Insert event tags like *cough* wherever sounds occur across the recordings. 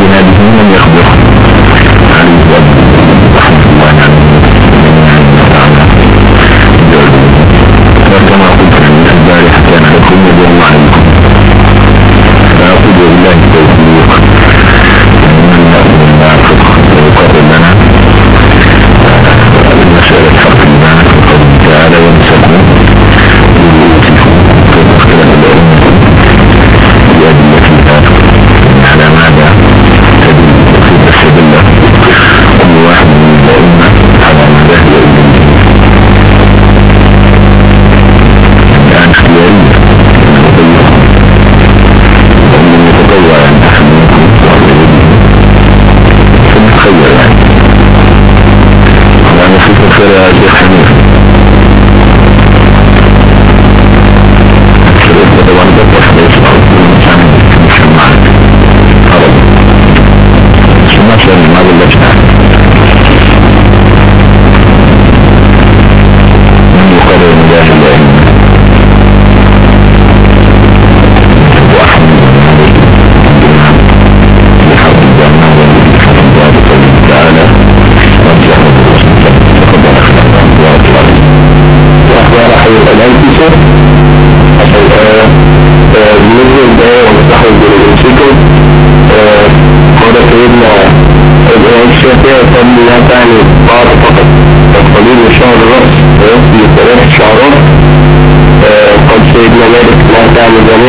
بالسلام حتى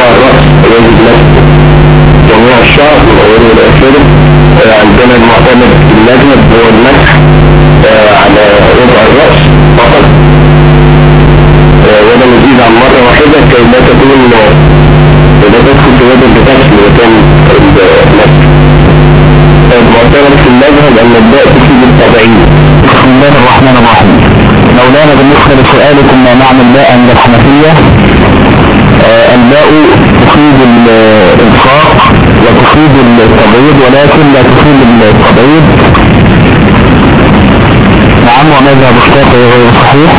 جميع الرأس ويجب نفسه جميع الشعر أوله إلى آخره عندنا المعتمد في اللجنة هو المسح على ربع الرأس فقط ولا نزيد عن مرة واحدة كي لا تكون لا تدخل في وجه بتغسل مكان المسح المعتمد في المذهب أن الداء تفيد التابعين بسم الله الرحمن الرحيم. مولانا بالنسبة لسؤالكم ما معنى الباء عند الحنفية؟ الباء تفيد الإنفاق وتفيد التبعيد ولكن لا تفيد التبعيد نعم ومذهب الشافعي غير صحيح.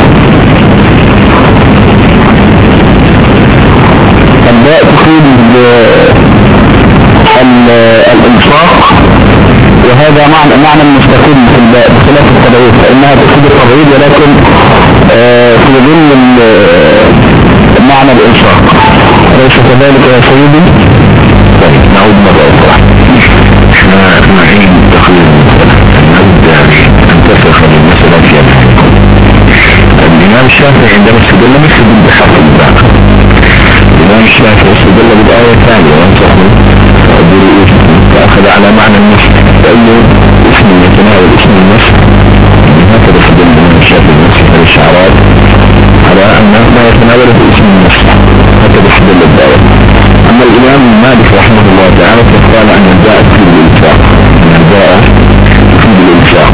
الباء تفيد الإنفاق وهذا معنى معنى مستقل في الباء بخلاف التبعيد فإنها تفيد التبعيد ولكن آه في ظل معنى الانفاق أليس كذلك يا سيدي؟ طيب نعود مرة أخرى. إحنا نعيد تقرير نود أن تفرق المسألة في الإمام الشافعي عندما استدل استدل بحرف الباء. الإمام الشافعي استدل بالآية الثانية وانصحوا برؤوسكم فأخذ على معنى النص. فأي اسم يتناول اسم النص. هكذا استدل الإمام الشافعي النص على الشعرات على أن ما يتناوله اسم النص هكذا استدل الدعوة أما الإمام مالك رحمه الله تعالى فقال أن الباء تفيد الإنفاق. أن الباء تفيد الإنفاق.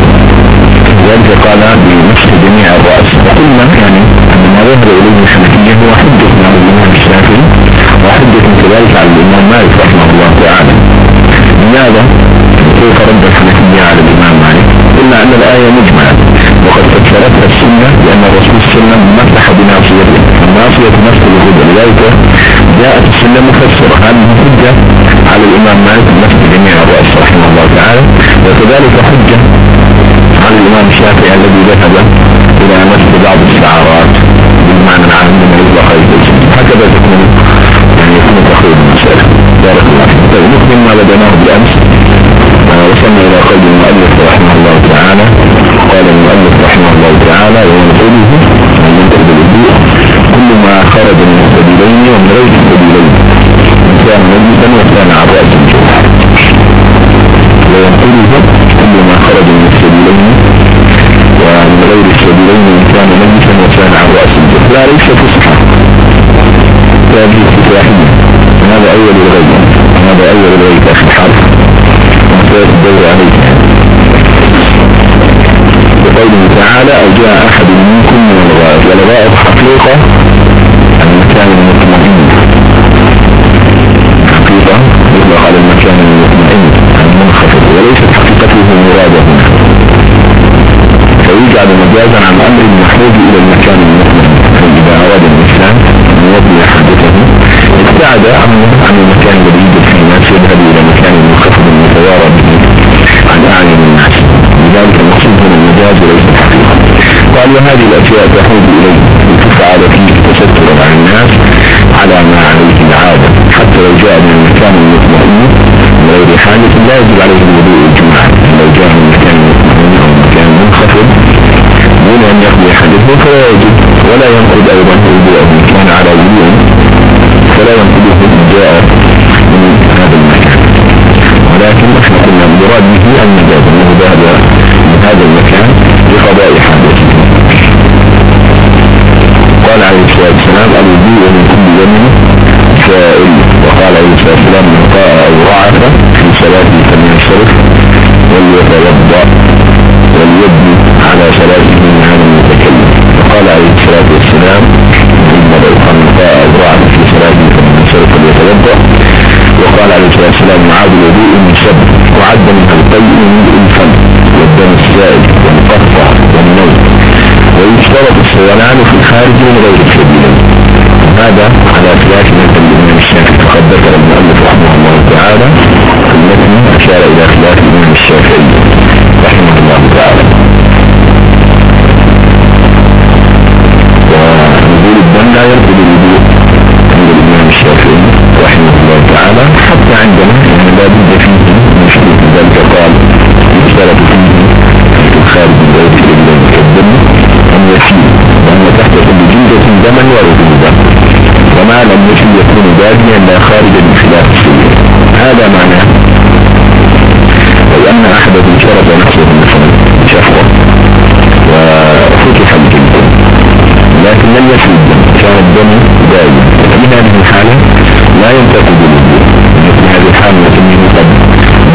ذلك قال بنفس جميع الرأس. وقلنا يعني أن ما ظهر إليه الحنفية هو حجة على الإمام الشافعي وحجة كذلك على الإمام مالك رحمه الله تعالى. لماذا؟ كيف رد الحنفية على الإمام مالك؟ قلنا أن الآية مجملة. وقد فسرتها السنة لأن الرسول صلى الله عليه وسلم مسح بناصيته الناصية نفس الهدى لذلك جاءت السنة مفسرة. هذه حجة على الإمام مالك نفس جميع الرأس رحمه الله تعالى. وكذلك حجة على الإمام الشافعي الذي ذهب إلى مسح بعض الشعارات بالمعنى العام من يطلق هكذا تكون يعني يكون تخيل المسألة بارك الله فيك. طيب نكمل ما بدأناه بالأمس. تعالى. قال المؤلف رحمه الله تعالى وينقله من ينقل بالوضوء كل ما خرج من السبيلين ومن غير السبيلين. كان مجلسا وكان على رأس الجمعة وينقله كل ما خرج من السبيلين ومن غير السبيلين. كان مجلسا وكان على رأس الجمعة لا ليس فسحة هذه فتاحية هذا أول الغيب. هذا أول الغيب أخي الحرف عليك بقوله تعالى أو جاء أحد منكم من الغائب والغائب حقيقة المكان المطمئن حقيقة يطلق على المكان المطمئن المنخفض وليست حقيقته مرادة. فيجعل مجازا عن أمر المحمود إلى المكان المطمئن. فإذا أراد الإنسان أن يبني حدثه ابتعد عن المكان الذي يوجد فيه الناس يذهب إلى مكان منخفض عن أعين الناس لذلك المقصود من المجاز وليس الحقيقة. قال وهذه الأشياء تحوز إليه لتفعل فيه تسترا عن الناس على ما عليه العادة. حتى لو جاء من المكان المطمئن من غير حاجة لا يجب عليه الوضوء الجمعة لو جاء من مكان مطمئن أو مكان منخفض دون أن يقضي حدثه فلا يجب ولا ينقض أيضا وضوءه إن كان على وضوء فلا ينقضه إن جاء من هذا المكان. ولكن قلنا المراد به المجاز إنه ذهب من هذا المكان لقضاء حاجته. قال عليه الصلاة والسلام الوضوء من كل يوم سائل. وقال عليه الصلاة والسلام من قاء أو رعف في صلاته فلينصرف وليتوضأ. وقال عليه الصلاة والسلام معاد الوضوء من شب وعد منها القيء من الفم والدم السائل والقطع والنوم. ويشترط السيلان في الخارج من غير السبيل. هذا على خلاف مثل الإمام الشافعي فقد ذكر المؤلف رحمه الله تعالى المتن أشار إلى خلاف الإمام الشافعي رحمه الله تعالى. ونزول الدم لا يرتب الوضوء عند الإمام الشافعي. تعالى حتى عندنا يعني لا بد فيه من شروط ذلك قال يشترط فيه في الخارج من سبيل المكدم أن يشيل وأن تحت كل جلدة دما ورطوبة وما لم يشيل يكون باقيا لا خارجا من خلاف السبيل هذا معناه أن أحدهم شرط نفسه مثلا شفوة وفتح الجلد لكن لم الدم كان الدم دائما في هذه الحالة لا ينتقد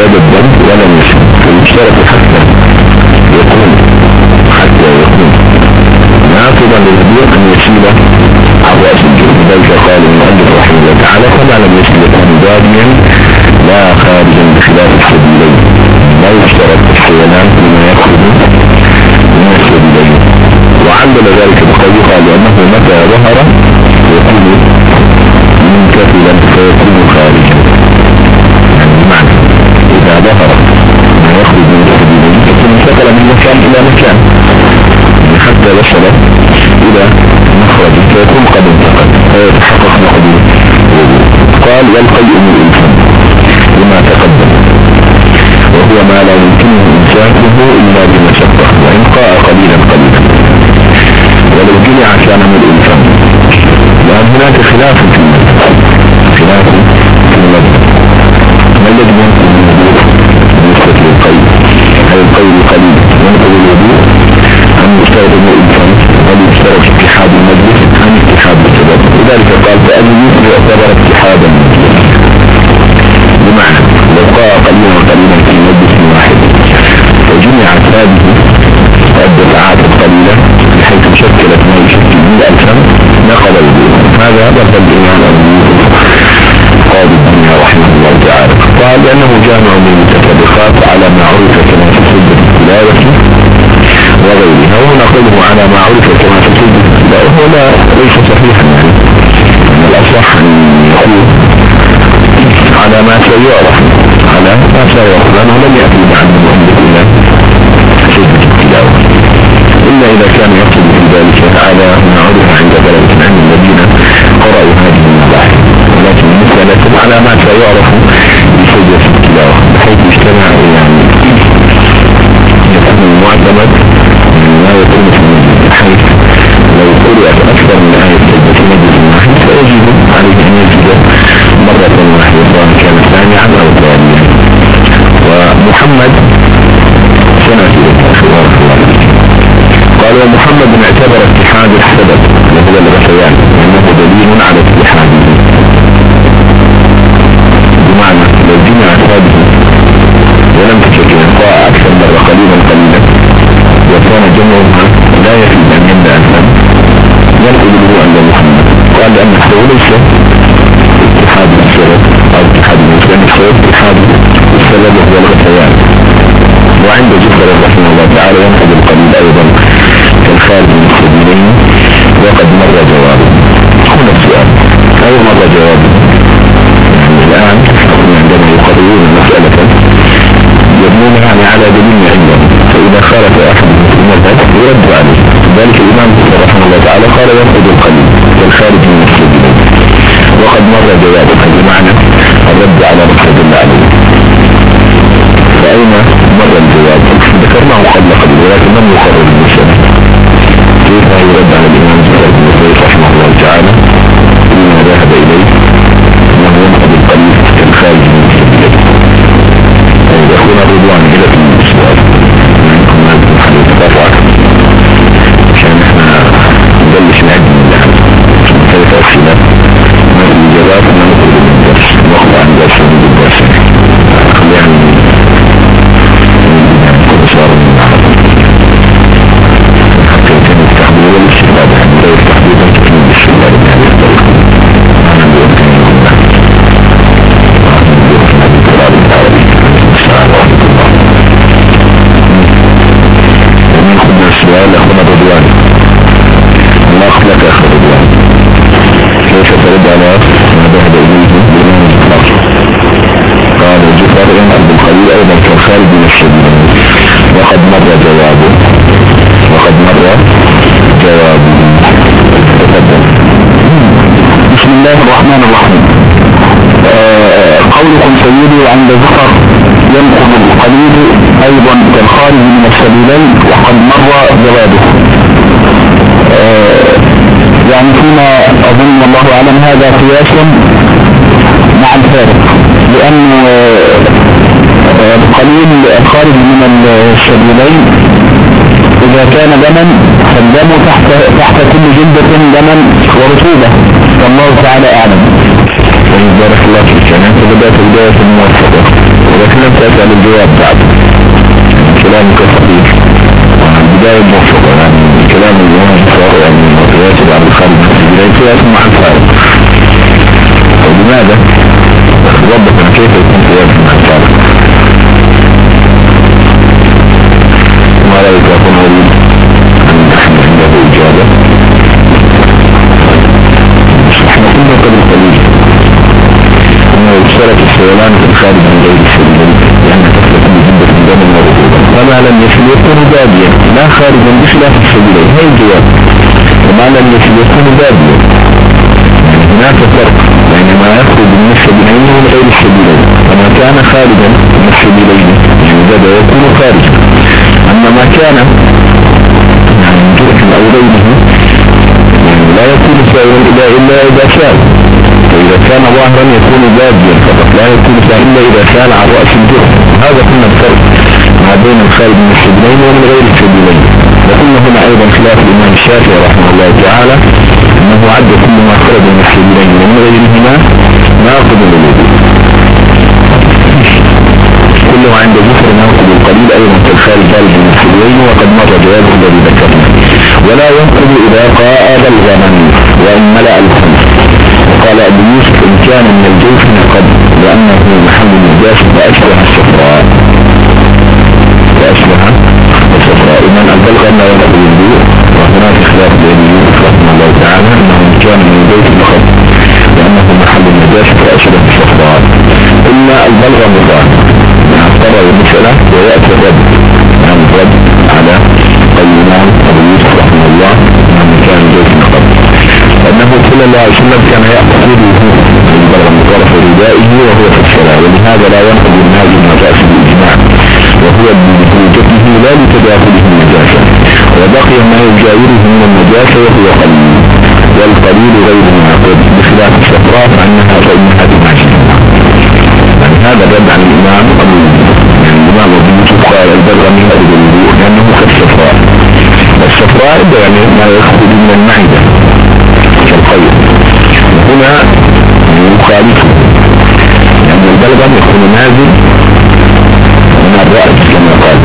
بدا الدم ولم يشرب فيشترط حتى يكون حتى يكون. ناقضا للوضوء أن يشيل عن راس الجلد ذلك قال المؤلف رحمه الله تعالى فما لم يشيل يكون باديا لا خارجا بخلاف السبيلين. لا يشترط الحيوانات لما يخرج من السبيلين. وعلل ذلك بقوله قال لأنه متى ظهر يكون منكفلا فيكون خارجا يعني بمعنى اذا ظهر. ما يخرج من يكون انتقل من مكان إلى مكان. حتى وصل إلى مخرج. فيكون قد انتقل. فيتحقق مقدور قال والقيء من الإنسان لما تقدم. وهو ما لا يمكنه انسانه إلا بمشقه وان قاء قليلا قليلا. ولو جمع كان من الإنسان. لأن هناك خلاف في المذهب. خلاف في المذهب. ما الذي ينقل الوضوء بالنسبة للقيد هل القيد قليل ينقل الوضوء أم يشترط الإنسان هل يشترط اتحاد المجلس. أم اتحاد السبب لذلك قال فأجل يعتبر اتحادا بمعنى لو قاء قليلا قليلا في مجلس واحد. وجمعت هذه الدفعات القليلة بحيث شكلت ما يشكل من الألفان نقل الوضوء. هذا لفظ الإمام أبو قاضي الدنيا رحمه الله تعالى. قال لأنه جامع من المتفرقات على ما عرف كما سجد التلاوة وغيرها. وهنا قوله على ما عرف كما سجد التلاوة ولا ليس صحيحا يعني. أن الأصح أن يقول على ما سيعرف على ما سيعرف لأنه لم يأتي بعد إلى سجد التلاوة. إلا إذا كان يقصد في ذلك على ما عرف عند ثلاثة عن الذين قرأوا هذه المباحث. ولكن المسألة على ما سيعرف محمد. قال ومحمد اعتبر اتحاد السبب وهو الغثيان لأنه دليل على اتحاده بمعنى لو جمع ثابت ولم تشكل انقاء أكثر مرة قليلا قليلا وكان جمعها لا يفيد أن يملأ الفم ينقل له عند محمد. قال لأنه ليس اتحاد السبب أو اتحاد المسلم فهو اتحاد السبب وهو الغثيان وعند جفر رحمه الله تعالى ينقل القليل أيضا كالخارج من السبيلين وقد مر جوابه هنا السؤال. أي مر جوابه الآن عندما يقررون مسألة يبنونها على دليل عندهم فإذا خالف أحد المذهب يرد عليه. ذلك الإمام رحمه الله تعالى قال ينقض القليل كالخارج من السبيلين وقد مر جوابه بمعنى الرد على قليل ولكن لم يقرر المسألة كيف خدنا السؤال أخونا رضوان الله أخلق أخو رضوان كيف ترد على ذهب إليه بإمام الجفار قال الجفار إن عبد الخليل أيضا كالخالد من السبيل وقد مر جوابه. وقد مر جوابه. تفضل بسم الله الرحمن الرحيم. آه، قولكم سيدي عند ذكر ينقض القليل أيضا كالخارج من السبيلين وقد مر جوابه. آه، يعني فيما أظن الله أعلم هذا قياس مع الفارق لأن آه، القليل الخارج من السبيلين إذا كان دما فالدم تحت تحت كل جلدة دما ورطوبة. والله تعالى أعلم. بارك الله فيك يعني انت بدأت بداية موفقة ولكن لم تسأل الجواب بعد كلامك خفيف بداية موفقة يعني كلام الإمام الفارق يعني ياسر عبد الخالد بداية قياس مع الفارق ولماذا؟ ربنا كيف يكون قياس مع الفارق ما رأيك أكون أريد أن نحن عنده إجابة. إحنا كنا قبل قليل. انه اشترك السيلان في الخارج من غير السبيل لأن تخلق من جدة الدم والرطوبة فما لم يصل يكون باديا لا خارجا بخلاف السبيلين هي الجواب وما لم يصل يكون باديا يعني هناك فرق بين ما يخرج من السبيلين ومن غير السبيلين فما كان خارجا من السبيلين يعني بدا يكون خارجا اما ما كان يعني من إذا كان ظاهرا يكون باديا فقط لا يكون إلا إذا سال عن رأس الجرح هذا كنا الفرق ما بين الخارج من السبيلين ومن غير السبيلين وقلنا هنا أيضا خلاف الإمام الشافعي رحمه الله تعالى أنه عد كل ما خرج من السبيلين ومن غيرهما ناقض للوضوء كله عند ذكر ناقض القليل أيضا كالخارج خارج من السبيلين وقد مر جوابه الذي ذكرنا ولا ينقض إذا قاء بلغما وإن ملأ الخمس وقال أبو يوسف إن كان من الجوف نقض لأنه محل النجاس فأشبه الصفراء. فأشبه الصفراء. إذن البلغ لا ينقض الوضوء وهناك خلاف بين يوسف رحمه الله تعالى أنه إن كان من الجوف نقض لأنه محل النجاس فأشبه الصفراء. قلنا البلغ مضاد مع الطبع المسألة ويأتي الرد. يعني الرد على الإمام أبو يوسف. الله عليه وسلم كان يأخذ بدلا من طرف ردائه وهو في الصلاة. ولهذا لا ينقض الناس النجاس بالإجماع وهو بنجوتته لا لتداخله النجاسة. وبقي ما يجاوره من النجاسة وهو قليل. والقليل غير معقد بخلاف الشفراء فإنها فإنها تماشي يعني هذا رد عن الإمام أبو يعني الإمام أبو يوسف قال البر من أرض الوضوء لأنه كالصفراء. الصفراء يعني ما يخرج من المعدة. كالقيد هنا يخالفه لأن البلغم يكون نازل من الرأس كما قال.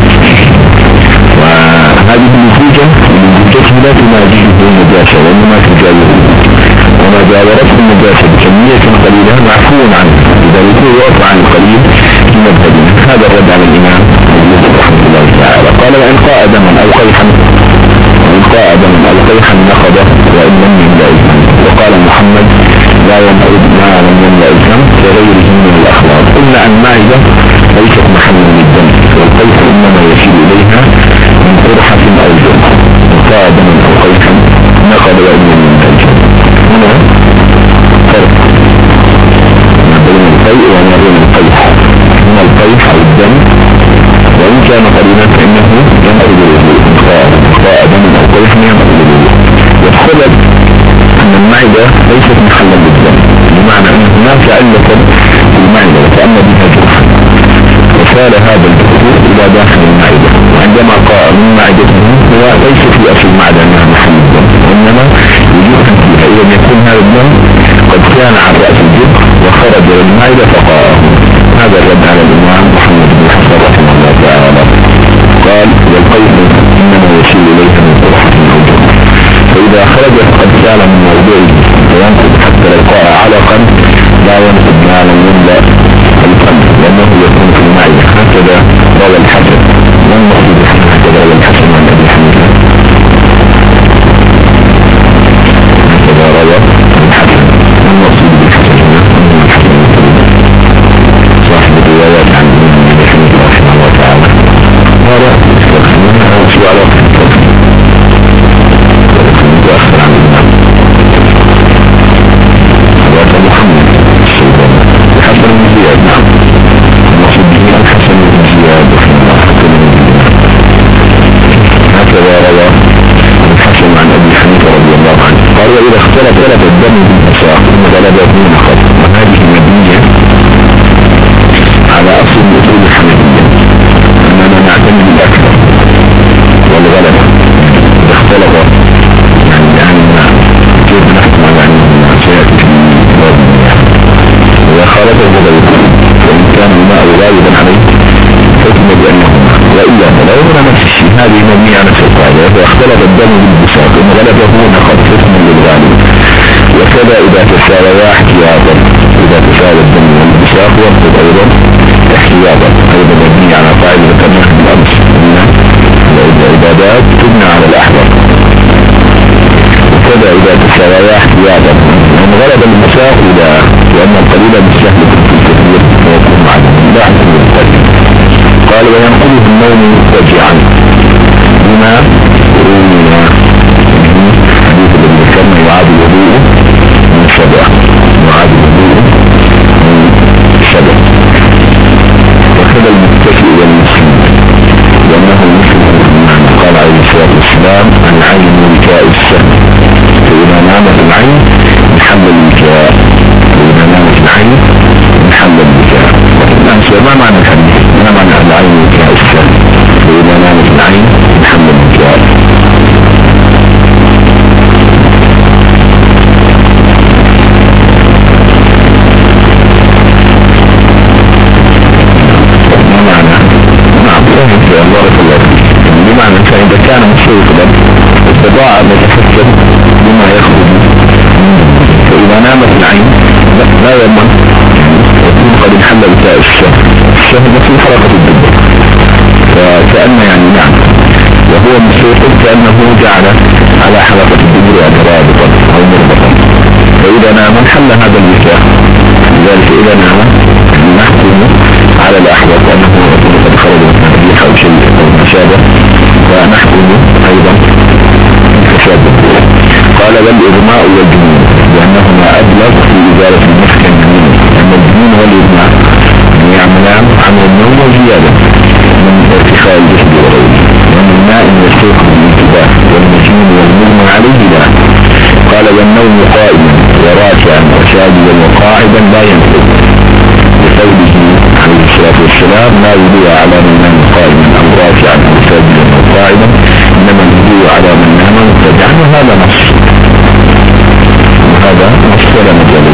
وهذه النتيجة من نتيجته لا تناجيه النجاسة وإنما تجاوز. وما جاورته النجاسة بكمية قليلة معفو عنه. لذلك هو يعفى عن القليل في لمبتدئ هذا الرد على الإمام رحمة الله تعالى. قال وإن قاء دما أو قيحا وإن قاء دما أو قيحا نقضه وإن لم يملأ وقال محمد لا ينقض ما لم يملأ الدم كغيره من الأخلاق إلا أن معدة ليست محلا للدم والقيح إنما يشير إليها من قرحة أو جرح وقاء دما أو قيحا نقض وإن لم يملأ هنا فرق ما بين القيء وما بين القيح. من القيح أو الدم وإن كان قريبا فإنه ينقض الوضوء قاء دم أو قيح ينقض الوضوء والسبب المعدة ليست محلا للدم بمعنى أن هناك علة في المعدة وتأمل بها جرحا وسال هذا الدكتور إلى داخل المعدة. وعندما قاء من معدته هو ليس في أصل المعدة أنها محل الدم وإنما وجوها فيها إذا يكون هذا الدم قد كان عن رأس الجرح وخرج للمعدة فقاءه هذا الرد على الإمام محمد بن حسن رحمه الله تعالى. قال والقيد إنما يشير إليها من قرحة أو جرح. فإذا خرج فقد كان من موضوعه فينقض حتى لو قاء علقا لا ينقض ما لم يملأ القلب لأنه يكون في المعدة هكذا روى الحسن والمقصود هكذا روى الحسن عن أبي حنيفة هكذا روى الحسن هنا الحسن صاحب الروايات عن حنيفة رحمه الله تعالى. على متأخر عن الإمام هذا محمد الحسن بن زياد نعم المقصود به الحسن بن زياد رحمه الله حسن بن زياد هكذا روى الحسن عن أبي حنيفة رضي الله عنه قال وإذا اختلط غلب الدم بالمساق ثم غلبه نقض وهذه مبنية على أصل الأصول الحنفية أننا نعتمد الأكثر والغلبة إذا اختلط يعني الآن كيف نحكم على أنه سيأتي في باب المياه إذا هذه مبنية على نفس القاعدة إذا اختلط الدم بالبساط إن غلبه نقض حكم للغالب. وكذا إذا تساويا احتياطا إذا تساوى الدم والبساط ينقض أيضا احتياطا. أيضا مبنية على قاعدة ذكرناها بالأمس. إن العبادات تبنى على الأحوال. وكذا إذا تساويا احتياطا من غلب المساق إلى لأن القليل بالسهل في الكثير ويكون حكم للقليل قال وينقله النوم مضطجعا بما روينا من سبع يعاد الوضوء من سبع وكذا المتكئ والمسلم لأنه المسلم قال عليه الصلاة والسلام العين وكاء السهم فإذا نامت العين محل الوكاء فإذا نامت العين محل الوكاء ما معنى الحديث ما معنى العين وكاء الله فيك بمعنى فإذا كان مشروطا استطاع أن يتفكر بما يخرج فإذا نامت العين لا يضمن يكون قد انحل بتاء الشهر الشهر في حركة الدب فكأن يعني نعم وهو مشروط كأنه جعل على حلقة الدبر رابطا أو مربطا فإذا نام انحل هذا الوكاء لذلك إذا نام نحكم على الأحوال أنه قد خرج من الريح أو شيء ونحكم أيضا تشابه قال والإغماء والجنون لأنهما أبلغ في إزالة المسكن منه أن الجنون والإغماء يعملان عن النوم وزيادة من ارتخاء الجسد وغيره ومن ماء يستيقظ بالانتباه والمجنون والمغمى عليه لا. قال والنوم قائما وراكعا وساجدا وقاعدا لا ينفذ. بقوله عليه الصلاة والسلام لا وضوء على من وهذا نص. وهذا نص. ولا مجال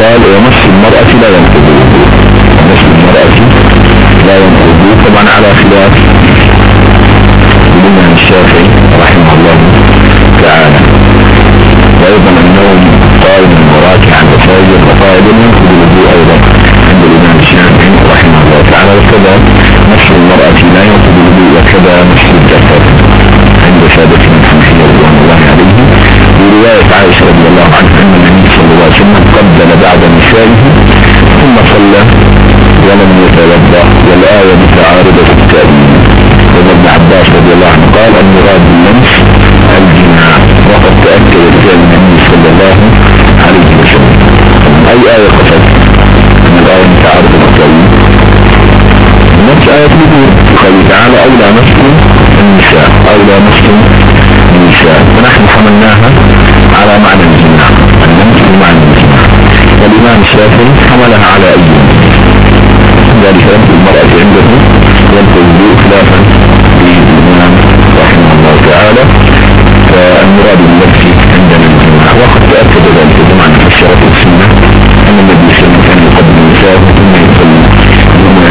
قال ومس المرأة لا ينقض الوضوء مس المرأة لا ينقض الوضوء طبعا على خلاف الإمام الشافعي رحمه الله تعالى. وأيضا النوم قائم وراكعا وساجد وقائد ينقض الوضوء أيضا عند الإمام الشافعي رحمه الله تعالى. وكذا نفس المرأة لا ينقض الوضوء وكذا برواية عائشة رضي الله عنها أن النبي صلى الله عليه وسلم قبل بعد نسائه ثم صلى ولم يتوضأ والآية متعارضة التأويل. وابن عباس رضي الله عنه قال المراد باللمس الجماع. وقد تأكد فعل النبي صلى الله عليه وسلم. أي آية قصد؟ من الآية متعارضة التأويل. نفس آية الوجود. قال تعالى أولى مسلم النساء. أولى مسلم النساء. ونحن حملناها على معنى الجماع اللمس بمعنى الجماع والإمام الشافعي حملها على أي ذلك لمس المرأة عنده ينفذ الوضوء خلافا للإمام رحمه الله تعالى. فالمراد باللبس عندنا الجماع وقد تأكد ذلك جمعا في والسنة. أن النبي صلى الله عليه وسلم كان يقدم النساء ثم يصلي يوما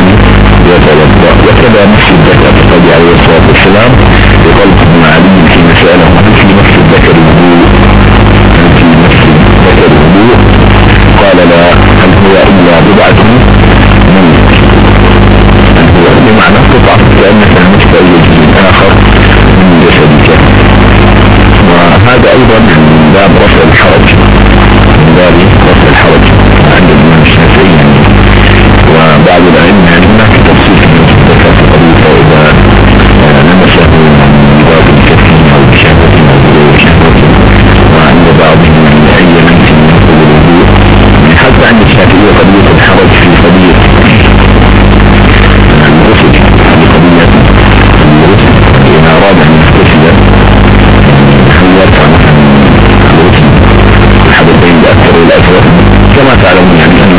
يتوضا وكذا نفس الذكر عليه الصلاة والسلام إلا الأكثر والأكثر كما تعلمون يعني أن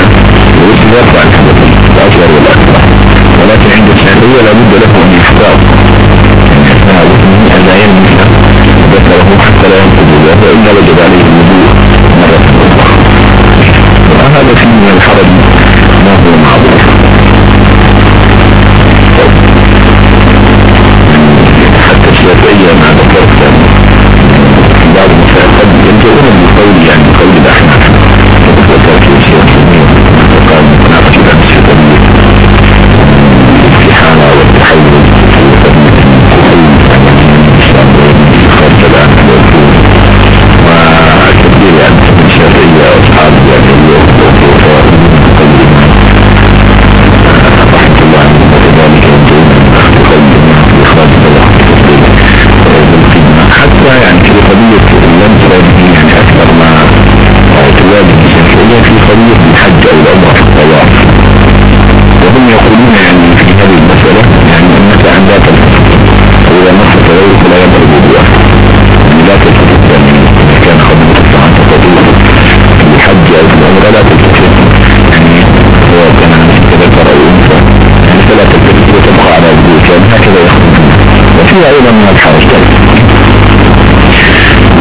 وفيها أيضا من الحرج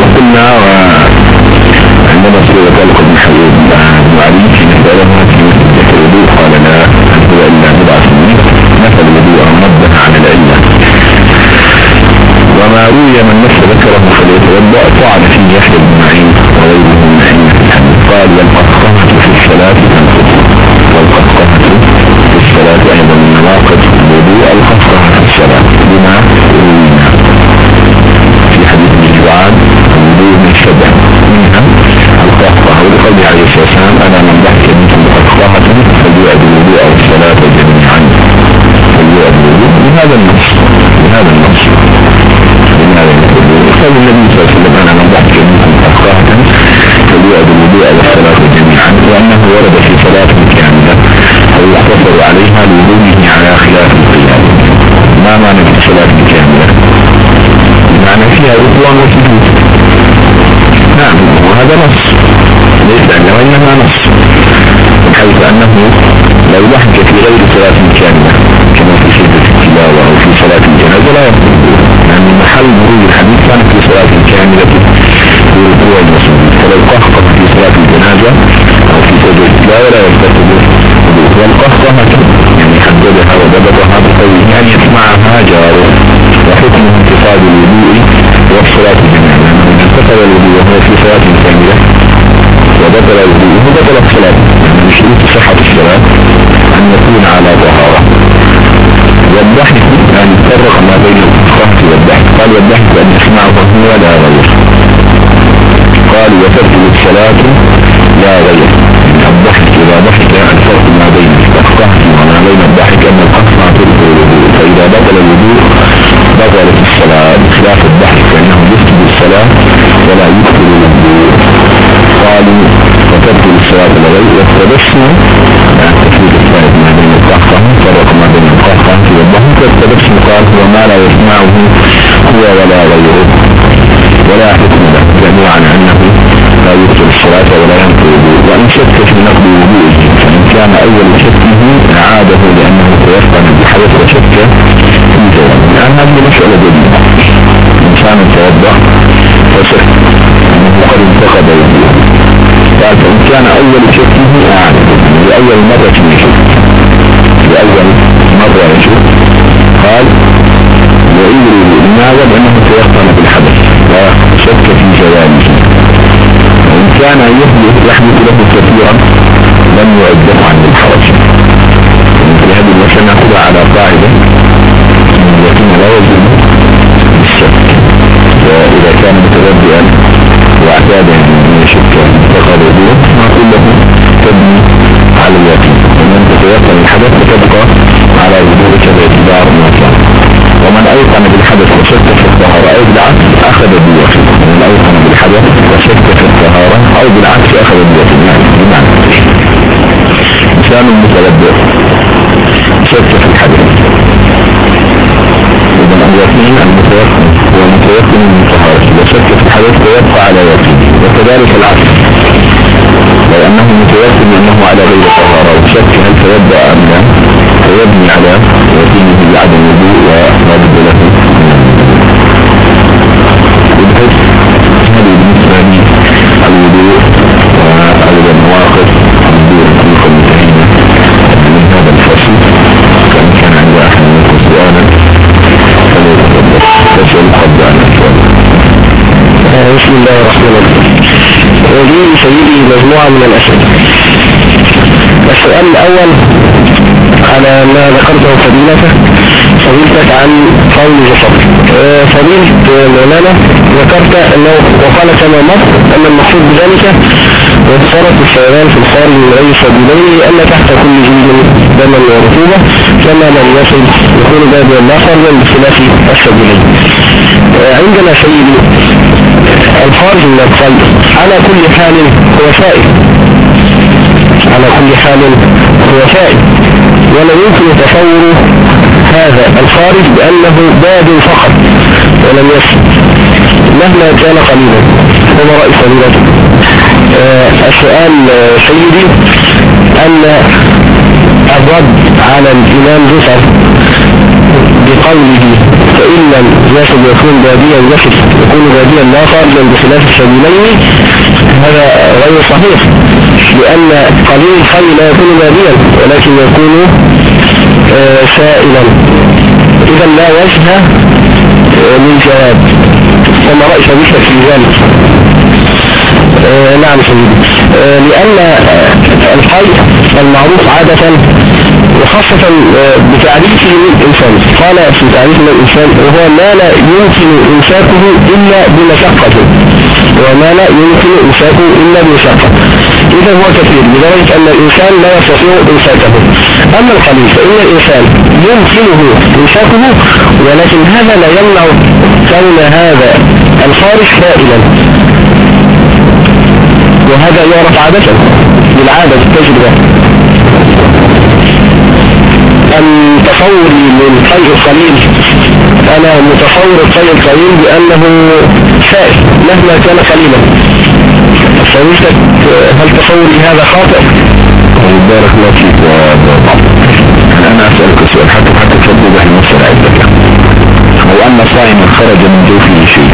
وقلنا عندما سئل ذلك ابن حبيب علي في مسألة في مسألة الوضوء؟ قال لا هو إلا بضع سنين نفى الوضوء نبه عن العلة. وما روي من نفس ذكره فليتوضأ طعن فيه يحيى بن معين وغيره من أئمة الحديث قال والقهقهة بهذا النص بهذا النص. قال النبي صلى الله عليه وسلم أنا من ضحك منكم بقهقهة فليؤد الوضوء أو الصلاة جميعا وأنه ورد في صلاة كاملة أو يقتصر عليها لوضوءه على خلاف القيام. ما معنى في صلاة كاملة؟ معنى فيها رضوان وسجود. نعم وهذا نص ليس أنه إنما نص حيث أنه لو ضحك لا يعني محل مرور الحديث كان في صلاة كاملة لركوع المسلمين فلو قهقه في صلاة الجنازة أو في صلاة سجود لا يرتكب. يلتفت به والقهقه يعني حددها وضبطها بقوي يعني يسمعها جاره. وحكم انتقاد الوضوء والصلاة جميعا. يعني لأنه انتقل الوضوء وهو في صلاة كاملة. وبطل الوضوء. وبطلت صلاة يعني شروط صحة الصلاة. يسمعه هو لا غير. قال وتبدو الصلاة لا غير. الضحك إذا ضحك الفرق ما بين القهر وما بين الضحك أن القهر تبدو الوضوء. فإذا بطل الوضوء بطلت الصلاة بخلاف الضحك فإنه يفسد الصلاة ولا يكثر الوضوء. قالوا وتبدو الصلاة لغير والتبسم يعني التفريق الثالث ما بين القهر فرق ما بين القهر والضحك والتبسم قال هو ما لا يسمعه هو ولا غيره. ولا حكم جميعا أنه لا يبطل الصلاة ولا ينقل الوضوء وإن شك في نقل وضوءه فإن كان أول شكه أعاده لأنه تيقن بحدث وشك في جواب لأن هذه مسألة جديدة. إنسان توضأ فشك أنه قد انتقد وضوءه فإن كان أول شكه أعاده. لأول مرة يشك. لأول مرة يشك. قال وإذن لماذا لأنه تيقن بالحدث جوابه وإن كان يحدث يحدث له كثيرا لم يعده عن الحرج. في هذه المسألة نأخذها على قاعدة. اليقين لا يزول بالشك. وإذا كان متبدئا واعتاد أن يشك اتخذ وضوء نقول له؟ تبني على اليقين. ومن تتيقن الحدث فتبقى على وضوءك باعتبار ما ومن أيقن بالحدث وشك الطهارة أو بالعكس أخذ باليقين ومن أيقن بالحدث وشك في الطهارة أو بالعكس أخذ باليقين يعني بمعنى إنسان متوضئ شك في الحدث إذن اليقين المتيقن هو متيقن من الطهارة. وشك في الحدث فيبقى على يقينه وكذلك العكس. لو أنه متيقن أنه على غير طهارة. وشك هل توضأ أم لا؟ فيبني على يقينه بعدم الوضوء بسم الله الرحمن الرحيم. ولي سيدي مجموعة من الأسئلة. السؤال الأول على ما ذكرته فضيلته فضيلتك عن قول جسد. فضيلة مولانا ذكرت أنه وقال كما مر أن المقصود بذلك وصارت السيران في الخارج من أي سبيلين لأن تحت كل جيل دما ورطوبة كما لم يصل يكون باب الله خارجا بخلاف السبيلين. عندنا سيدي الخارج من القلب. على كل حال هو سائل على كل حال هو سائل ولا يمكن تصور هذا الخارج بأنه باب فقط ولم يسل مهما كان قليلا. هو رأي فضيلته آه السؤال سيدي أن الرد على الإمام زفر بقوله فإن لم يصل يكون باديا يصل يكون باديا لا خارجا بخلاف السبيلين هذا غير صحيح لأن قليل الخير لا يكون باديا ولكن يكون آه سائلا. إذا لا وجه آه للجواب. كما رأي شبيك في ذلك؟ آه نعم سيدي. لأن الحي المعروف عادة وخاصة بتعريفه للإنسان قال في تعريف الإنسان وهو ما لا يمكن إمساكه إلا بمشقة وما لا يمكن إمساكه إلا بمشقة إذا هو كثير لدرجة أن الإنسان لا يستطيع إمساكه أما القليل فإن الإنسان يمكنه إمساكه ولكن هذا لا يمنع كون هذا الخارج فائلا. وهذا يعرف عادة بالعادة بالتجربة. أن تصوري للخير القليل أنا متصور الخير القليل بأنه سائل مهما كان قليلا فوجدت هل تصوري هذا خاطئ؟ بارك الله فيك أنا أسألك سؤال حتى حتى توضح المسألة عندك. هو أن صائما خرج من جوفه شيء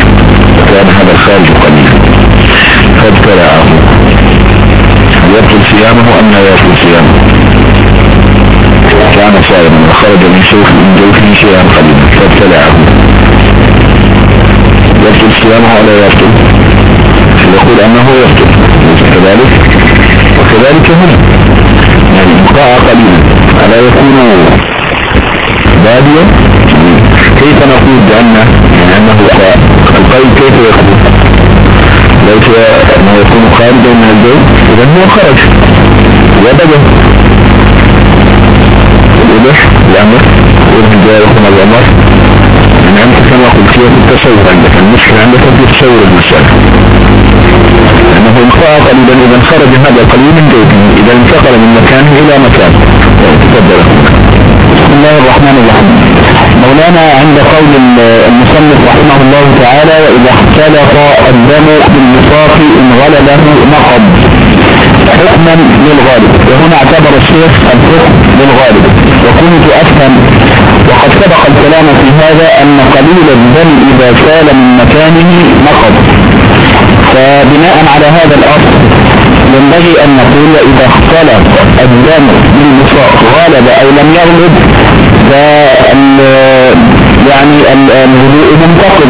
وكان هذا الخارج قليلا. فابتلعه يبطل صيامه أم لا يبطل صيامه؟ كان صائما وخرج من شوف من جوفه شيئا قليلا فابتلعه. يبطل صيامه ولا يبطل يقول أنه يبطل كذلك وكذلك هنا. انقاء قليلا ألا يكون باديا؟ كيف نقول بأنه يعني أنه القيد كيف يكون ليس ما يكون خارجا من البيت إذا هو خرج. وبدأ وضح الأمر وابن يكون الأمر. من عندك كما قلت في التصور عندك. المشكلة عندك في تصور المسألة. لأنه انقاء قليلا إذا خرج هذا القليل من بيته إذا انتقل من مكانه إلى مكان تفضل. بسم الله الرحمن الرحيم. مولانا عند قول المصنف رحمه الله تعالى وإذا اختلط الدم بالمصاف إن غلبه نقض حكما للغالب. وهنا اعتبر الشيخ الحكم للغالب. وكنت أفهم وقد سبق الكلام في هذا أن قليل الدم إذا سال من مكانه نقض. فبناء على هذا الأصل ينبغي أن نقول إذا اختلط الدم بالمصاف غالب أو لم يغلب يعني الوضوء منتقد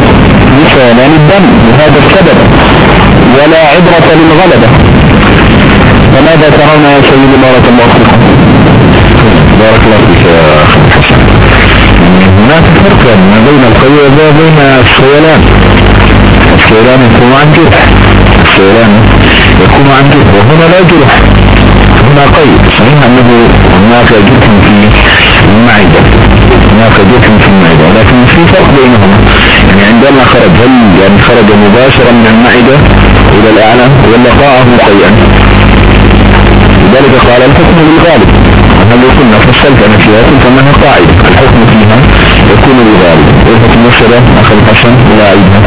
بسلام الدم. لهذا السبب. ولا عبرة للغلبة. فماذا ترون يا سيدي بارك الله فيكم؟ بارك الله فيك يا أخي حسن هناك فرق ما بين القوي وبين السيلان؟ السيلان يكون عن جرح. السيلان يكون عن جرح وهنا لا جرح. هنا قيد. صحيح أنه هناك جرح في المعدة. هناك جرح في المعدة. ولكن في فرق بينهما. يعني عندما خرج هل يعني خرج مباشرا من المعدة إلى الأعلى ولا قاعه قيئا؟ لذلك قال الحكم للغالب هل فصلت أنا فيها فإنها قاعدة الحكم فيها يكون للغالب والحكم مشرة أخذ الحسن ولا عيدها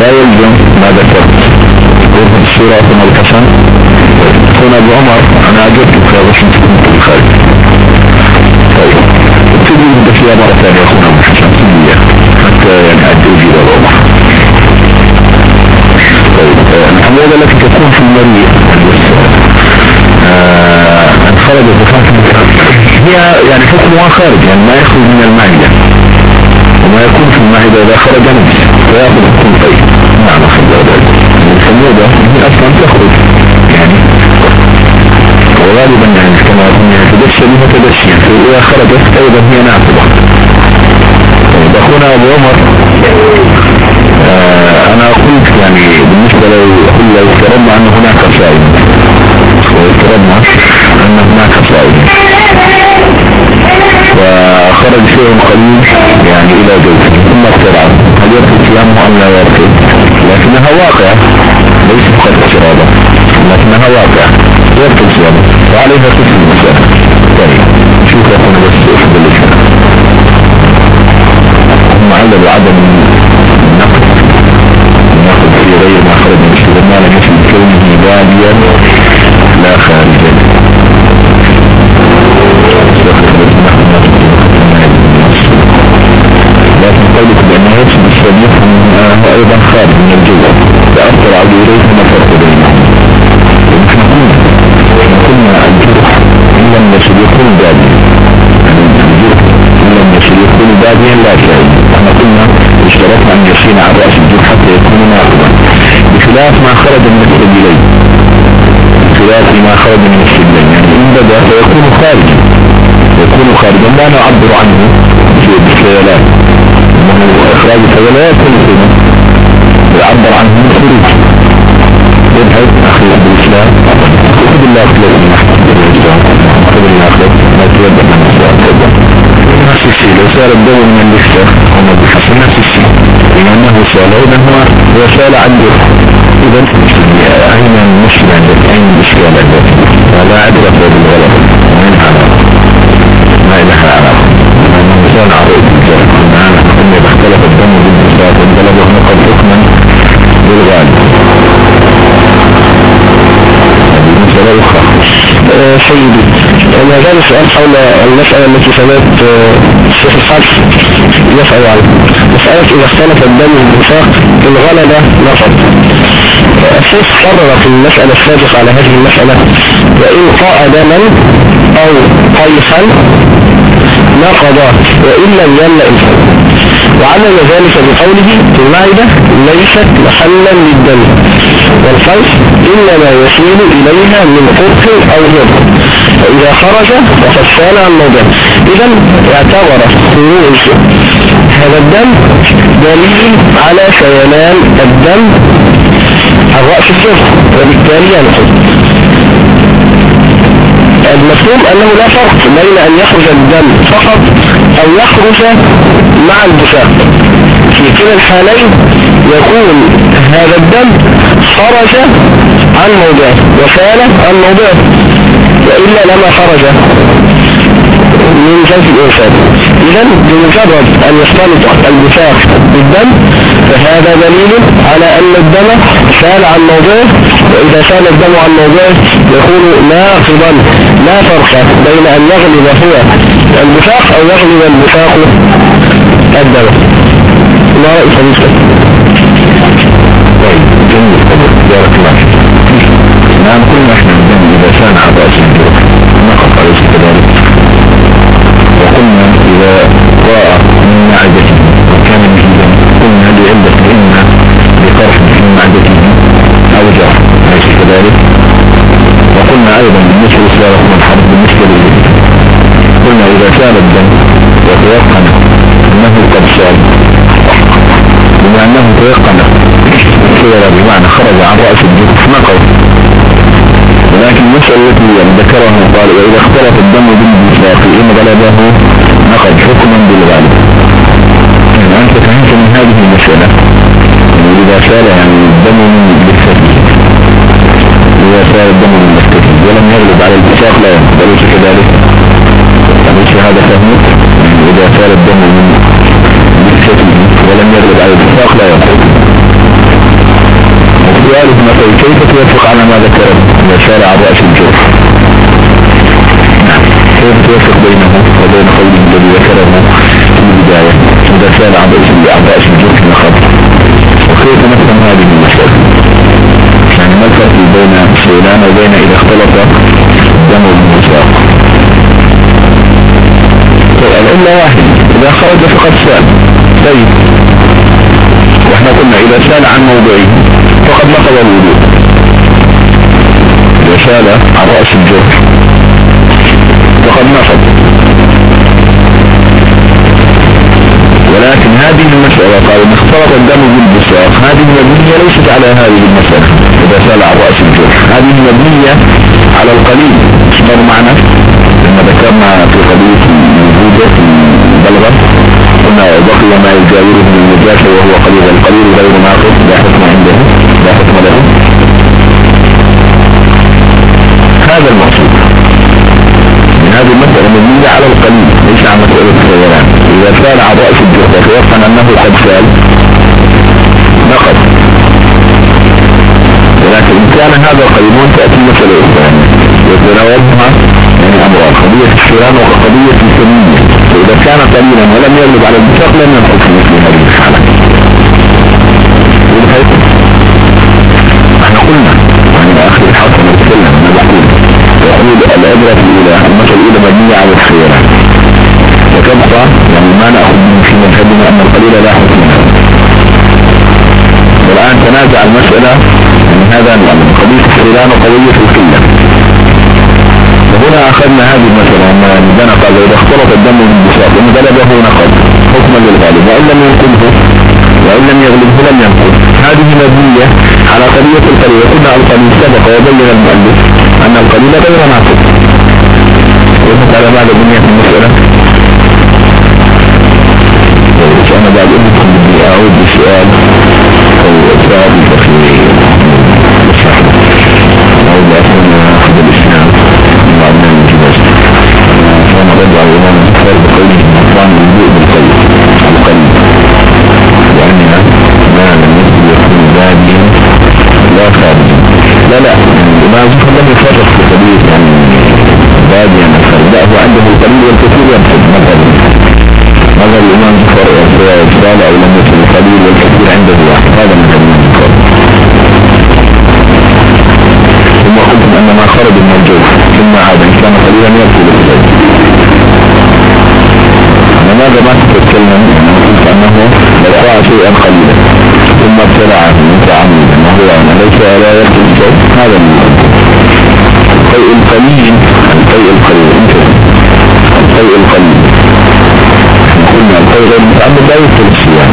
لا يلزم ما ذكرت. وفق الصورة ثم الحسن هنا أبو عمر أنا أجبتك يا انت في الخارج طيب. نبدأ فيها مرة ثانية أخونا أبو حسن حتى يعني أدي أجيب أبو الحمولة التي تكون في المريء أن خرج الزكاة هي يعني حكمها خارج يعني ما يخرج من المعدة. وما يكون في المعدة إذا خرج نفس فيأخذ حكم طيب. نعم أخذ ذلك. الحمولة هي أصلا تخرج. يعني وغالبا يعني كما يعني تدشى بها تدشيا فإذا خرجت أيضا هي ناقضة. طيب أخونا أبو عمر. آه أنا قلت يعني بالنسبة لو لو افترضنا أن هناك فائدة وافترضنا أن هناك فائدة وخرج شيء قليل يعني إلى جوفه ثم افترعه هل يرفض صيامه أم لا يرفض لكنها واقعة ليس فقط افتراضا لكنها واقعة. يرفض صيامه. وعليها قسم المسألة طيب شوف يا أخونا بس أفضل الإسلام هم عللوا عدم غير ما خرج من لم يكن كونه باديا لا خارجا. لكن قولك بأنه يفسد السبيل هو أيضا خارج من الجزء فأثر على إليه ما فرق بينهم ونحن قلنا الجرح لم يصل يكون باديا. لم يصل يكون باديا لا شيء إحنا قلنا اشترطنا أن يصين على رأس الجرح حتى يكون ناقضا بخلاف ما خرج من السبيلين بخلاف ما خرج من السبيلين يعني إن بدأ فيكون خارجا يكون خارجا لا نعبر عنه في الخيالات انه اخراج الخيالات كله يعبر عنه من خروج يبحث أخي عبد الاسلام خذ الله اخلاق خذ الله اخلاق ما تودع من الاسلام نفس الشيء لو سأل الدم من الاختار هم بحسن نفس الشيء لأنه سأل اذا هو هو سال عن جرح إذا أين المشكلة عندك؟ أين الاشكال عندك؟ فلا عبرة بالغلط. ومن على ما إله علاقة لأنه مثال عريض الجرح معنا أن إذا اختلف الدم بالنسبات انقلب نقض حكما بالغالب. مسألة أخرى. سيدي. ما زال السؤال حول المسألة التي سمعت الشيخ الحاج يسأل عنها مسألة إذا اختلف الدم بالوفاق بالغلبة نفض الشيخ قرر في المسألة السابقة على هذه المسألة؟ وإن قاء دما أو قيحا نقض وإن لم يملأ الفم وعلل ذلك بقوله في المائدة ليست محلا للدم. والخلف إنما يسيل إليها من قرق أو هر فإذا خرج فقد سال عن موضع. إذا اعتبر خروج هذا الدم دليل على سيلان الدم عن رأس وبالتالي ينقض المفهوم أنه لا فرق بين أن يخرج الدم فقط أو يخرج مع البكاء في كلا الحالين يكون هذا الدم خرج عن موضعه. وسال عن موضعه. وإلا لما خرج. من جنس الإنسان. إذا بمجرد أن يختلط البثاق بالدم فهذا دليل على أن الدم سال عن موضعه وإذا سال الدم عن موضعه يكون ناقضا لا فرق بين أن يغلب هو البثاق أو يغلب البثاق الدم. ما رأي فضيلتك؟ طيب جميل. بارك الله نعم كل إحنا الدم إذا كان على رأس الجرح نقف عليه كذلك. راى من معدته. وكان مجيدا قلنا لعلة إما بقرح في معدته أو جرح ليس كذلك؟ وقلنا أيضا بالنسبة لسلالة الحرب بالنسبة للجسم قلنا إذا سال الدم وتيقن أنه قد سال بما أنه تيقن الصورة بمعنى خرج عن رأس الجسم نقض ولكن المسألة التي ذكرها قال وإذا اختلف الدم بالمساق إن غلبه نقض حكما بالغالب. يعني أنت فهمت من هذه المسألة؟ إذا سأل يعني الدم لفتي إذا سأل الدم لفتي ولم يغلب على الاتفاق لا ينقض أليس كذلك؟ أليس هذا فهمت يعني إذا سأل الدم لفتي ولم يغلب على الاتفاق لا. ينقض سؤاله مثلا كيف توافق على ما ذكره وشارع رأس الجرح نعم كيف توافق بينه وبين قوله الذي ذكره في البداية؟ إذا شارع رأس الجرح نخط وكيف نفهم هذه المسألة يعني ما الفرق بين سيلان وبين إذا اختلط الدم والمساق؟ العلة واحد إذا خرج فقد سال طيب وإحنا قلنا إذا سال عن موضعه فقد نقض الوضوء سال عن رأس الجرح. فقد نقض ولكن هذه المسألة قال إن اختلط الدم بالبساق هذه مبنية ليست على هذه المسألة. إذا سال عن رأس الجرح. هذه مبنية على القليل. اسمه معنا لما ذكرنا في قضية الوجودة في البلغة قلنا بقي ما يجاوره من النجاسة وهو قليل القليل غير ناقص لا حكم عنده لا حكم له هذا المقصود من هذه المسألة مبنية على القليل ليس عن مسألة السيران إذا سأل عن رأس الجهد وتيقن أنه قد سأل نقض ولكن إن كان هذا قليل تأتي مسألة أخرى يتناولها يعني أمران قضية السيران وقضية السمية. فإذا كان قليلا ولم يغلب على البشاق لم ينقض في مثل هذه الحالة. يقول العبرة الأولى المثل الأولى مبنية على الخيرة وتبقى يعني ما نأخذ من في مذهبنا أن القليل لا حكم له والآن تنازع المسألة. من هذا الأمر. قضية الخيران وقضية القلة. وهنا أخذنا هذه المسألة. ان عندنا قال إذا اختلط الدم بالبساط إن غلبه نقض. حكما للغالب. وإن لم ينقذه وإن لم يغلبه لم ينقل هذه مبنية على قضية القليل وقلنا القليل سبق وبين المؤلف. أن القليل غير وقلت على ماذا بنية المسألة. أنا بعد أنكم بدي أعود بسؤال. أو أخذ الإسلام. بعد بالقلب القلب. لأنها يكن يكون لا لا لا. الإمام زفر لم يفرق في قضية يعني باديا خارج لا هو عنده القليل والكثير ينفذ مثلا الإمام زفر إرسال أو لم يكن القليل والكثير عنده واحد هذا من زفر ثم قلتم أن ما خرج من الجوف ثم عاد إن كان قليلا يرسل الصيد ماذا هذا ما تتكلم أنه لو رأى شيئا قليلا ثم ابتلعه متعمدا ان ليس لا يقتل الشيء هذا القيء القليل القيء القليل. القيء القليل. قلنا القيء غير متعمد لا يقتل الصيام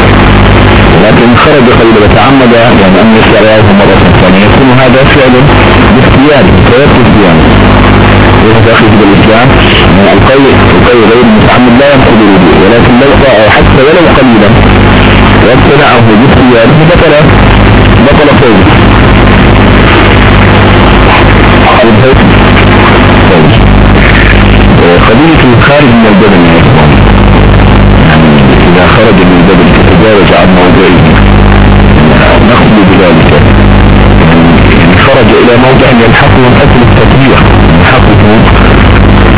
لكن خرج قليلا وتعمد يعني أن يسرعه مرة ثانية. يكون هذا فعل باختيار فيقتل صيامه وهذا بالإسلام القيء القيء غير المتعمد لا ينقض الوضوء. ولكن لو حتى ولو قليلا وابتلعه باختياره بطل بطل فوز. قضية الخارج من البدن. يا إخوان يعني إذا خرج من البدن تتجاوز عن موضعه. نخلو بذلك. يعني خرج إلى موضع يلحقه أكل التطبيق حقه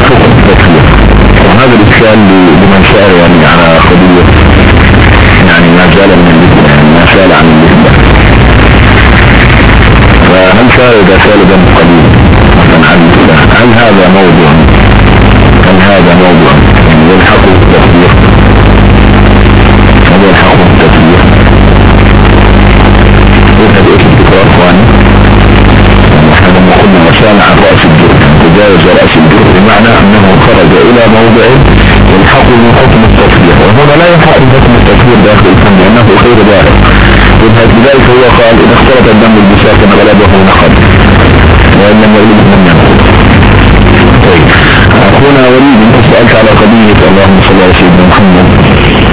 حكم التكفير وهذا الإشكال لمن سأل يعني على قضية يعني ما زال من يعني ما سأل عن الإسلام فهل سأل ذنب قليل مثلا عن هل هذا موضوع؟ هل هذا موضوع؟ يعني يلحقه التكفير هل يلحقه التكفير وهذا اسم تكرار أخواني. ونحن لما قلنا وسال عن رأس الجرم تجاوز رأس الجرح بمعنى أنه خرج إلى موضع يلحق من حكم التصوير وهنا لا يلحق حكم التصوير داخل الفم لأنه خير ذلك لذلك هو قال إذا اختلط الدم بالبساط غلبه نقد وإن لم يغلبه من ينقض طيب. أخونا وليد أنت سألت على قضية اللهم صل على سيدنا محمد.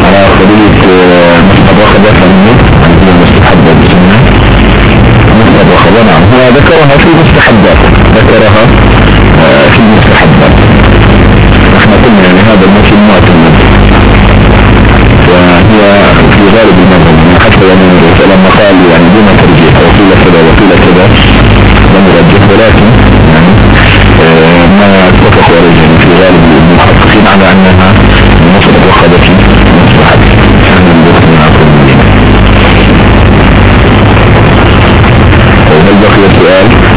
على قضية آه، مسحب رخبة فالموت عن هو مستحب بسنة مسحب رخبة نعم. هو ذكرها في مستحبات. ذكرها في المستحبات إحنا قلنا يعني هذا الموسم معتمد وهي في غالب المذهب حتى يعني لما قال يعني دون ترجيح. وقيل كذا وقيل كذا. لم يرجح. ولكن يعني آه، ما اتفق عليه في غالب المحققين على أنها نصر وخدت مصلحة يعني الدخل مع كل هل بقي سؤال؟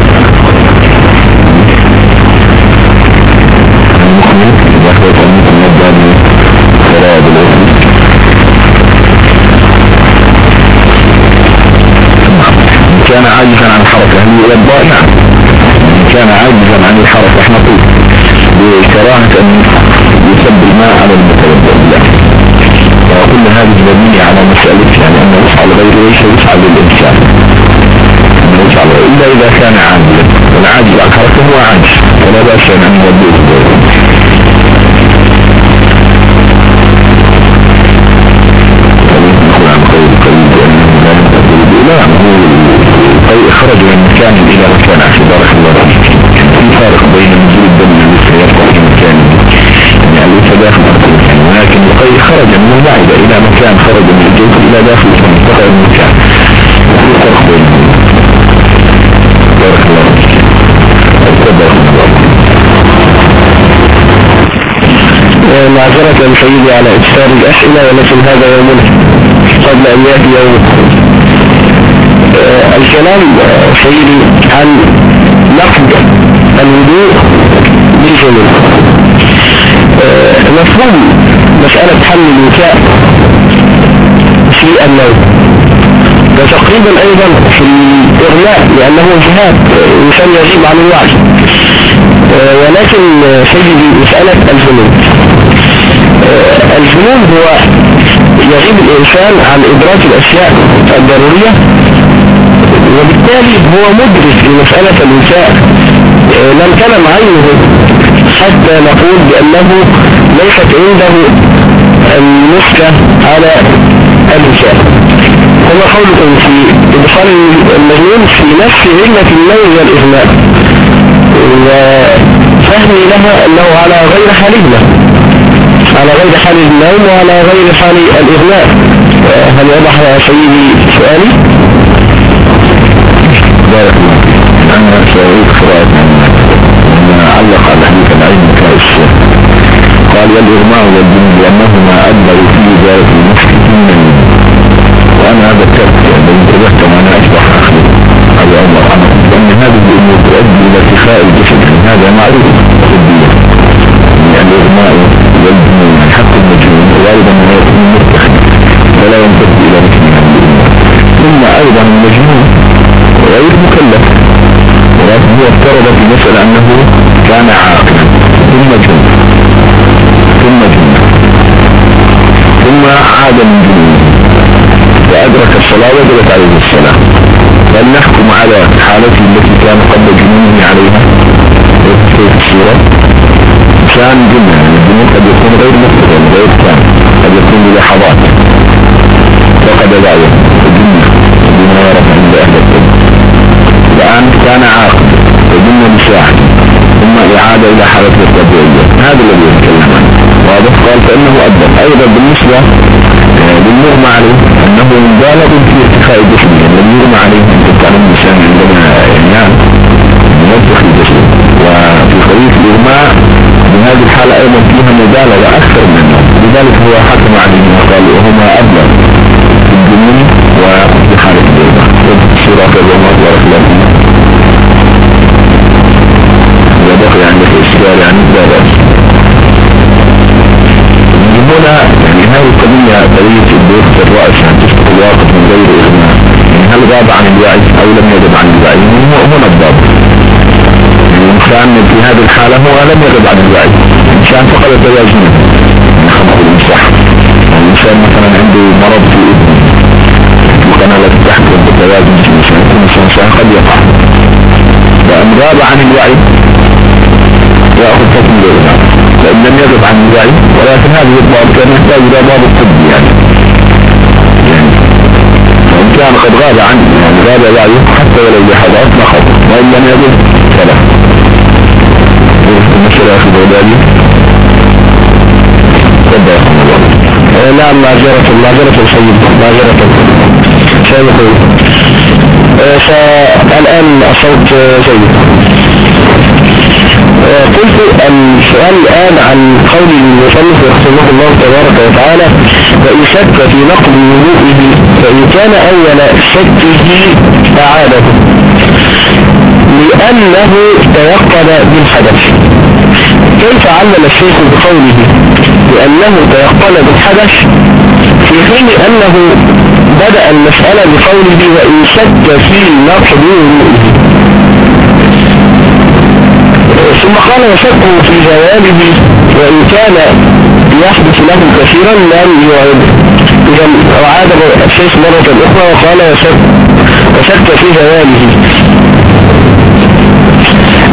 كان عاجزا عن الحركة هل يوضع نعم. كان عاجزا عن الحركة إحنا قلت بكراهة أن يسب الماء على المتوضع وكل هذه مبنية على مسألة يعني أنه يفعل غير ليس يفعل للإنسان. إلا إذا كان عاجزا. والعاجز عن الحركة هو عاجز. ولا بأس أن يوضع لا أي خرج من مكان إلى مكان. عشان بارك الله في فارق بين نزول الدم الذي سيبقى في مكان. يعني ليس داخل المكان. ولكن القي خرج من المعدة إلى مكان خرج من الجوف إلى داخل منطقة المكان. في فرق بينهم بارك الله معذرة سيدي على إكثار الأسئلة ولكن هذا يومنا. قبل أن يأتي يوم. الكلام آه، سيدي عن نقد الوضوء بالجنوب. آه، مفهوم مسألة حل الوكاء في النوم. وتقريبا أيضا في الإغناء لأنه جهاد إنسان يغيب عن الوعي. ولكن سيدي مسألة الجنون الجنون هو يغيب الإنسان عن إدراك الأشياء الضرورية وبالتالي هو مدرك لمسألة الوساء آه، لم تنم عينه حتى نقول بأنه ليست عنده المسكة على الوساء هو قولكم في إدخال المجنون في نفس علة النوم والإغماء وفهمي لها أنه على غير حالهما على غير حال النوم وعلى غير حال الإغماء. آه، هل وضح سيدي سؤالي؟ أنا سأعيد قراءة من علق على حديث العلم كائس قال والإغماء والجن لأنهما أدبر في ذلك المشركين. وأنا ذكرت بل انتبهت وأنا أشبح أخي. أبي عمر لأن هذه الأمور تؤدي إلى ارتخاء الجسد. هذا معروف. طبيا يعني الإغماء والجنون حتى المجنون غالبا ما يكون مرتخي ولا ينتبه إلى مثل هذه الأمور. ثم أيضا المجنون وأيضا هو افترض في المسألة أنه كان عاقلا. ثم جن ثم جن ثم عاد من جنونه فأدرك الصلاة وجبت عليه الصلاة. هل نحكم على حالته التي كان قبل جنونه عليها؟ في الصورة كان يعني الجنون قد يكون غير مفتر غير كان قد يكون بلحظات. فقد دعوة الجنة بما ورد عند أهل الآن كان عاقل وجنة بساعة ثم إعادة إلى حالته الطبيعية. هذا الذي يتكلم عنه. واضح؟ قال فإنه أدب أيضا بالنسبة للمغمى عليه أنه مبالغ في ارتخاء جسمه. الذي يغمى عليه تعلم الإنسان عندما ينام. ينفخ الجسم وفي قضية الإغماء بهذه الحالة أيضا فيها مبالغة أكثر من لذلك هو حكم عليه وقال وهما أبلغ في الجنون وفي حالة الإغماء سورة الرمض ورحلة وبقي إشكال يعني لا بأس هنا يعني هذه القضية قضية الدور في الرأس يعني تسقط الواقف من غير إغماء يعني هل غاب عن الوعي أو لم يغب عن الوعي؟ هو هنا الضابط يعني الإنسان في هذه الحالة هو لم يغب عن الوعي. الإنسان فقد التوازن من خمر الإمساح الإنسان. مثلا عنده مرض في إذنه. القناة التي تحكم بالتوازن في الإنسان الإنسان قد يقع. فأن غاب عن الوعي يأخذ حكم الإغماء فإن لم يغب عن ذلك ولكن هذه الضابط كان يحتاج إلى ضابط طبي يعني وإن كان قد غاب عن يعني غاب وعيه حتى ولو ما خطر وإن لم يغب فلا. المسألة أخي بغدادي تفضل. نعم معذرة معذرة سيد معذرة سيد فالآن الصوت جيد قلت السؤال الآن عن قول المصنف رحمه الله تبارك وتعالى وإن شك في نقل وضوئه فإن كان أول شكه أعاده. لأنه تيقن بالحدث. كيف علم الشيخ بقوله لأنه تيقن بالحدث؟ في حين أنه بدأ المسألة بقوله وإن شك في نقل وضوئه. ثم قال وشكه في جوابه وإن كان يحدث له كثيرا لم يعد إذا وعاد الشيخ مرة أخرى وقال وشك, وشك في جوابه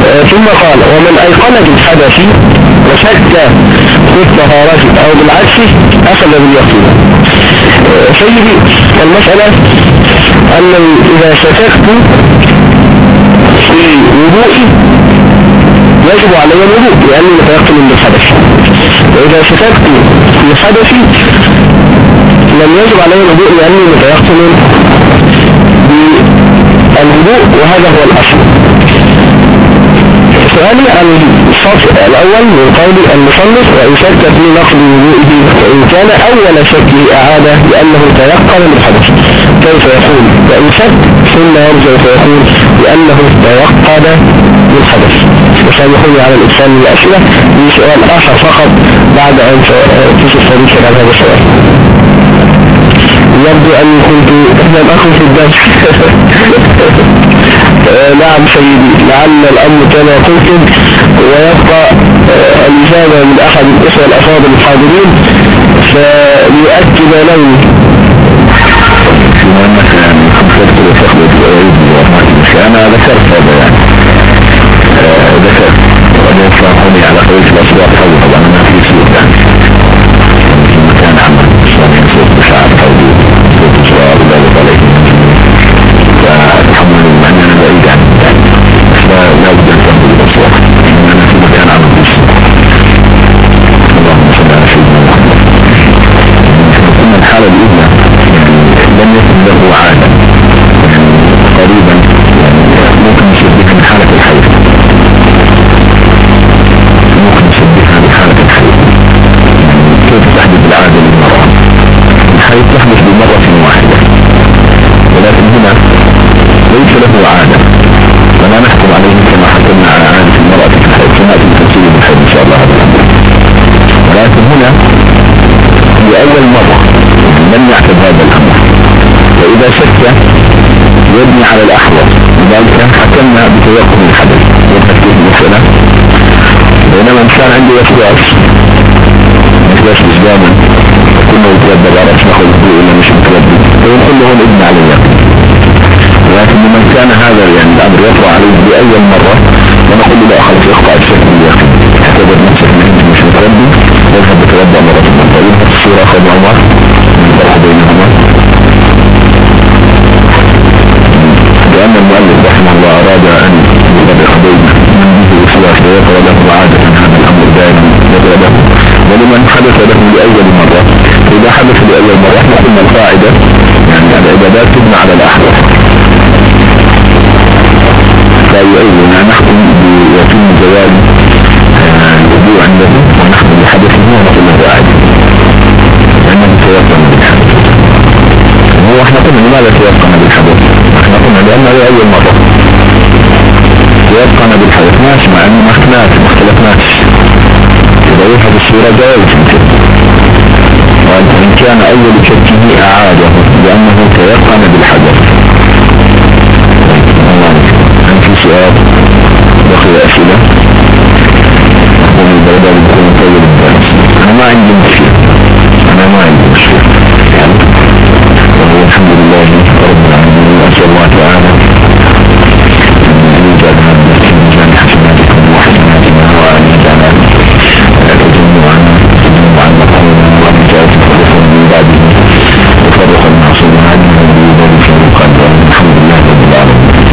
آه، ثم قال ومن أيقن بالحدث وشك في الطهارة أو بالعكس أخذ باليقين. آه، سيدي المسألة أن إذا شككت في وضوئي يجب علي الوضوء لأني متيقن بالحدث وإذا شككت في حدثي لم يجب علي الوضوء لأني متيقن بالوضوء وهذا هو الأصل. سؤالي عن الصف الأول من قول المصنف وإن شك في نقل وضوئه وإن كان أول شكه أعاده لأنه تيقن بالحدث. كيف يقول؟ وإن شك ثم يرجع فيقول لأنه تيقن بالحدث. وسامحوني على الإنسان من الأسئلة سؤال آخر فقط بعد أن تصف فريقا عن هذا السؤال. يبدو أني كنت لم أكن في الدرس. *laughs* نعم سيدي لعل الأمر كما قلتم ويبقى آه، الإجابة من أحد الإخوة الأفاضل الحاضرين فيؤكد لوني أنا ذكرت هذا يعني. آه، ذكرت وأنا يصرحوني على قوية الأصوات طبعا ما في سوق يعني. في مكان عمل صار صوت بشعر حولي الحيض تحدث بمرة واحدة ولكن هنا ليس له عادة. لأول مرة لم يعتد هذا الأمر. وإذا شك يبني على الأحوال. لذلك حكمنا بتيقن الحدث وتفكير المسألة. بينما إنسان عنده وسواس وسواس إسلاما كنا يتردد على أسماء الوضوء إلا مش متردد فيقول لهم ابن على اليقين. لكن لمن كان هذا يعني الأمر يطرأ عليه بأول مرة ونقول له لا خلص اخطأ الشك باليقين اعتبر نفسك من انت مش متردد يذهب بتوضع مرة مرة الصورة أخذ عمر. بينهما لأن المؤلف رحمه الله أراد أن يفرق بين من به ويقرأ له عادة هذا الأمر دائما. يقرأ ولمن حدث له لأول مرة. إذا حدث لأول مرة قلنا القاعدة. يعني العبادات تبنى على الأحوال فيؤيدنا نحكم بيتم زوال الوضوء عنده بيخدموها مثل ما هو عادي لأنه متيقن بالحدث هو إحنا قلنا لماذا تيقن بالحدث إحنا قلنا لأنه هي أول مرة تيقن بالحدث ماشي مع أنه ما اختلفناش إذا يذهب الصورة جائز يمكن وإن كان أول شكه أعاده لأنه تيقن بالحدث هل في سؤال بقي أسئلة؟ البيضاء بتكون طيب Anama indi düşüyor Anama indi düşüyor Elhamdülillahi Rabbil Alemin Allahu Teala